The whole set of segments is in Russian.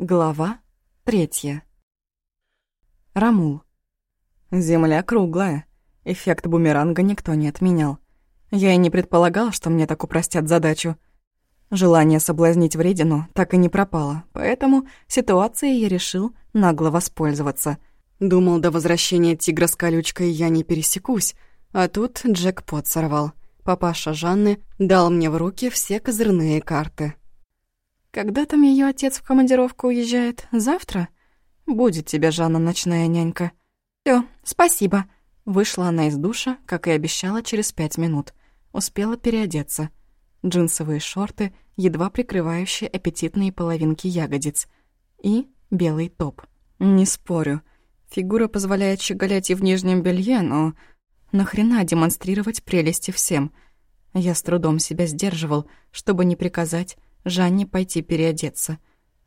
Глава третья. Рамул. Земля круглая. Эффект бумеранга никто не отменял. Я и не предполагал, что мне так упростят задачу. Желание соблазнить вредину так и не пропало, поэтому ситуацией я решил нагло воспользоваться. Думал, до возвращения тигра с колючкой я не пересекусь, а тут джекпот сорвал. Папаша Жанны дал мне в руки все козырные карты. Когда там ее отец в командировку уезжает? Завтра? Будет тебе, Жанна, ночная нянька. Всё, спасибо. Вышла она из душа, как и обещала, через пять минут. Успела переодеться. Джинсовые шорты, едва прикрывающие аппетитные половинки ягодиц. И белый топ. Не спорю. Фигура позволяет щеголять и в нижнем белье, но... Нахрена демонстрировать прелести всем? Я с трудом себя сдерживал, чтобы не приказать Жанне пойти переодеться.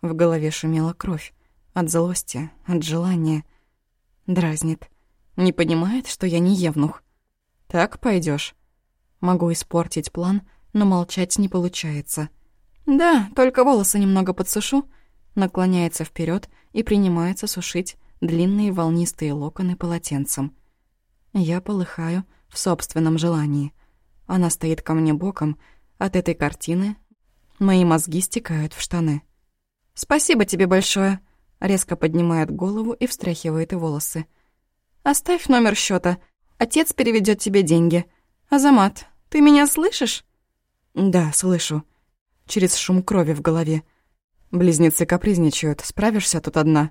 В голове шумела кровь. От злости, от желания. Дразнит. Не понимает, что я не евнух. Так пойдешь. Могу испортить план, но молчать не получается. Да, только волосы немного подсушу. Наклоняется вперед и принимается сушить длинные волнистые локоны полотенцем. Я полыхаю в собственном желании. Она стоит ко мне боком. От этой картины Мои мозги стекают в штаны. «Спасибо тебе большое», — резко поднимает голову и встряхивает волосы. «Оставь номер счета. Отец переведет тебе деньги. Азамат, ты меня слышишь?» «Да, слышу». Через шум крови в голове. Близнецы капризничают. Справишься тут одна?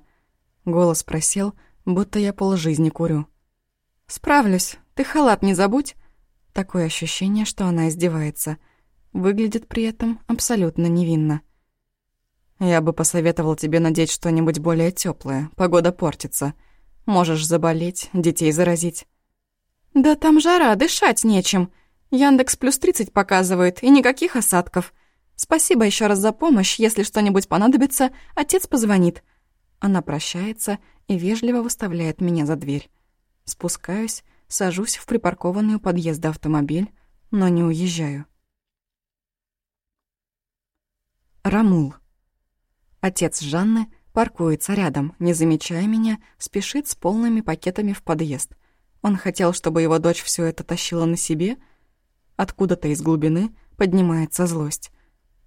Голос просел, будто я полжизни курю. «Справлюсь. Ты халат не забудь». Такое ощущение, что она издевается — Выглядит при этом абсолютно невинно. «Я бы посоветовал тебе надеть что-нибудь более теплое. Погода портится. Можешь заболеть, детей заразить». «Да там жара, дышать нечем. Яндекс плюс 30 показывает, и никаких осадков. Спасибо еще раз за помощь. Если что-нибудь понадобится, отец позвонит». Она прощается и вежливо выставляет меня за дверь. Спускаюсь, сажусь в припаркованный у подъезда автомобиль, но не уезжаю. Рамул. Отец Жанны паркуется рядом, не замечая меня, спешит с полными пакетами в подъезд. Он хотел, чтобы его дочь все это тащила на себе? Откуда-то из глубины поднимается злость.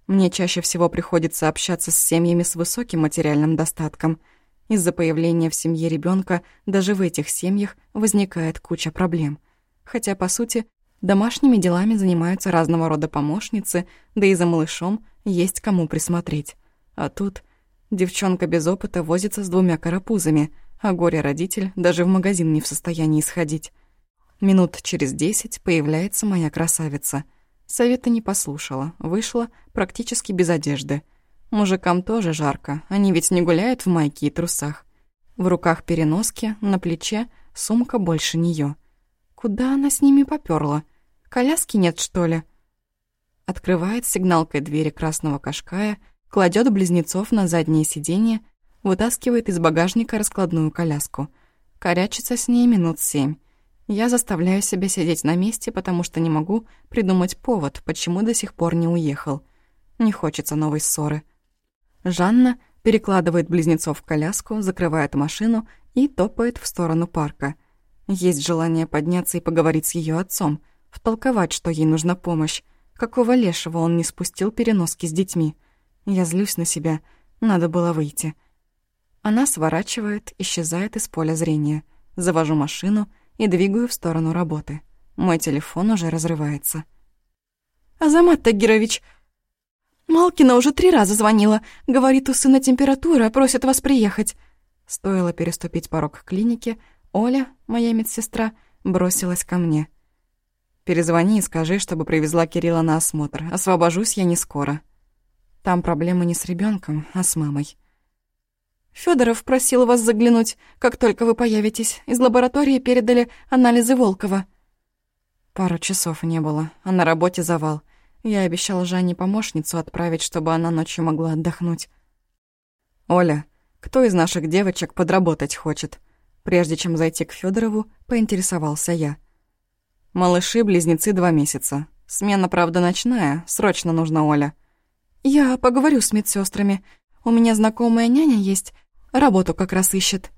Мне чаще всего приходится общаться с семьями с высоким материальным достатком. Из-за появления в семье ребенка даже в этих семьях возникает куча проблем. Хотя, по сути, домашними делами занимаются разного рода помощницы, да и за малышом – есть кому присмотреть. А тут девчонка без опыта возится с двумя карапузами, а горе-родитель даже в магазин не в состоянии сходить. Минут через десять появляется моя красавица. Совета не послушала, вышла практически без одежды. Мужикам тоже жарко, они ведь не гуляют в майке и трусах. В руках переноски, на плече сумка больше неё. Куда она с ними попёрла? Коляски нет, что ли?» открывает сигналкой двери красного кашкая, кладет близнецов на заднее сиденье, вытаскивает из багажника раскладную коляску. Корячится с ней минут семь. Я заставляю себя сидеть на месте, потому что не могу придумать повод, почему до сих пор не уехал. Не хочется новой ссоры. Жанна перекладывает близнецов в коляску, закрывает машину и топает в сторону парка. Есть желание подняться и поговорить с ее отцом, втолковать, что ей нужна помощь, Какого лешего он не спустил переноски с детьми? Я злюсь на себя. Надо было выйти. Она сворачивает, исчезает из поля зрения. Завожу машину и двигаю в сторону работы. Мой телефон уже разрывается. «Азамат Тагирович!» «Малкина уже три раза звонила. Говорит, у сына температура, просит вас приехать». Стоило переступить порог клиники, Оля, моя медсестра, бросилась ко мне. Перезвони и скажи, чтобы привезла Кирилла на осмотр. Освобожусь я не скоро. Там проблемы не с ребенком, а с мамой. Федоров просил вас заглянуть, как только вы появитесь. Из лаборатории передали анализы Волкова. Пару часов не было, а на работе завал. Я обещала Жанне помощницу отправить, чтобы она ночью могла отдохнуть. «Оля, кто из наших девочек подработать хочет?» Прежде чем зайти к Федорову, поинтересовался я. Малыши-близнецы два месяца. Смена, правда, ночная. Срочно нужна Оля. Я поговорю с медсестрами. У меня знакомая няня есть, работу как раз ищет».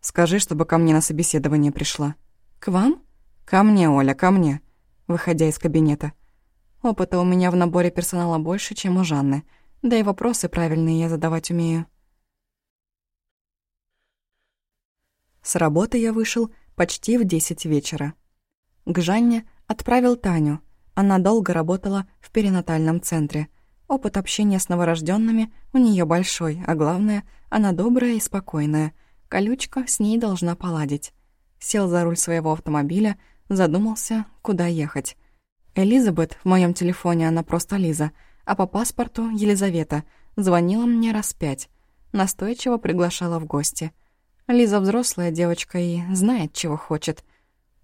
«Скажи, чтобы ко мне на собеседование пришла». «К вам?» «Ко мне, Оля, ко мне», выходя из кабинета. Опыта у меня в наборе персонала больше, чем у Жанны. Да и вопросы правильные я задавать умею. С работы я вышел почти в десять вечера. К Жанне отправил Таню. Она долго работала в перинатальном центре. Опыт общения с новорожденными у нее большой, а главное, она добрая и спокойная. Колючка с ней должна поладить. Сел за руль своего автомобиля, задумался, куда ехать. Элизабет, в моем телефоне она просто Лиза, а по паспорту Елизавета, звонила мне раз пять. Настойчиво приглашала в гости. Лиза взрослая девочка и знает, чего хочет.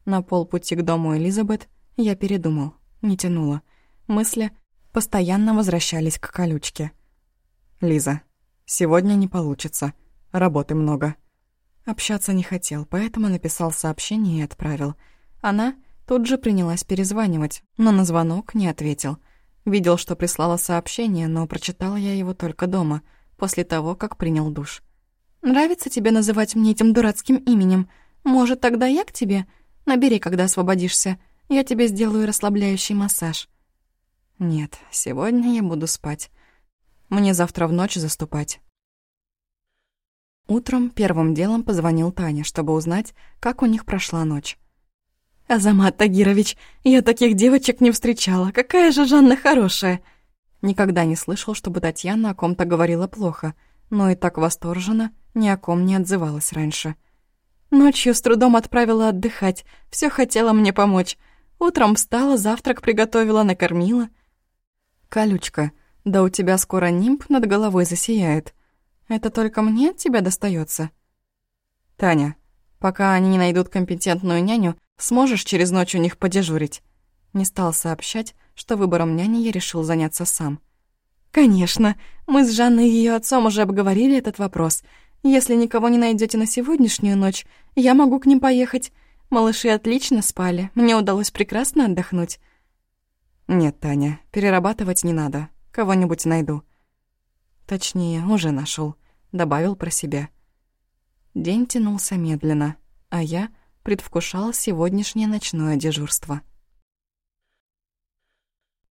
На полпути к дому Элизабет я передумал, не тянула. Мысли постоянно возвращались к колючке. «Лиза, сегодня не получится. Работы много». Общаться не хотел, поэтому написал сообщение и отправил. Она тут же принялась перезванивать, но на звонок не ответил. Видел, что прислала сообщение, но прочитала я его только дома, после того, как принял душ. «Нравится тебе называть мне этим дурацким именем? Может, тогда я к тебе? Набери, когда освободишься. Я тебе сделаю расслабляющий массаж». «Нет, сегодня я буду спать. Мне завтра в ночь заступать». Утром первым делом позвонил Таня, чтобы узнать, как у них прошла ночь. «Азамат Тагирович, я таких девочек не встречала. Какая же Жанна хорошая!» Никогда не слышал, чтобы Татьяна о ком-то говорила плохо, но и так восторженно ни о ком не отзывалась раньше. Ночью с трудом отправила отдыхать, все хотела мне помочь. Утром встала, завтрак приготовила, накормила. «Колючка, да у тебя скоро нимб над головой засияет. Это только мне от тебя достается. «Таня, пока они не найдут компетентную няню, сможешь через ночь у них подежурить?» Не стал сообщать, что выбором няни я решил заняться сам. «Конечно, мы с Жанной и ее отцом уже обговорили этот вопрос. Если никого не найдете на сегодняшнюю ночь, я могу к ним поехать. Малыши отлично спали, мне удалось прекрасно отдохнуть». «Нет, Таня, перерабатывать не надо. Кого-нибудь найду». Точнее, уже нашел, добавил про себя. День тянулся медленно, а я предвкушал сегодняшнее ночное дежурство.